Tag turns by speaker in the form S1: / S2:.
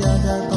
S1: 哒哒